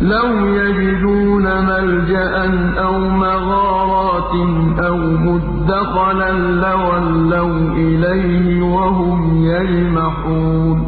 لَوْ يَجِدُونَ مَلْجَأً أَوْ مَغَارَاتٍ أَوْ مُدَّخَلًا لَّوَلَّوْا إِلَيْهِ وَهُمْ يَجْمَحُونَ.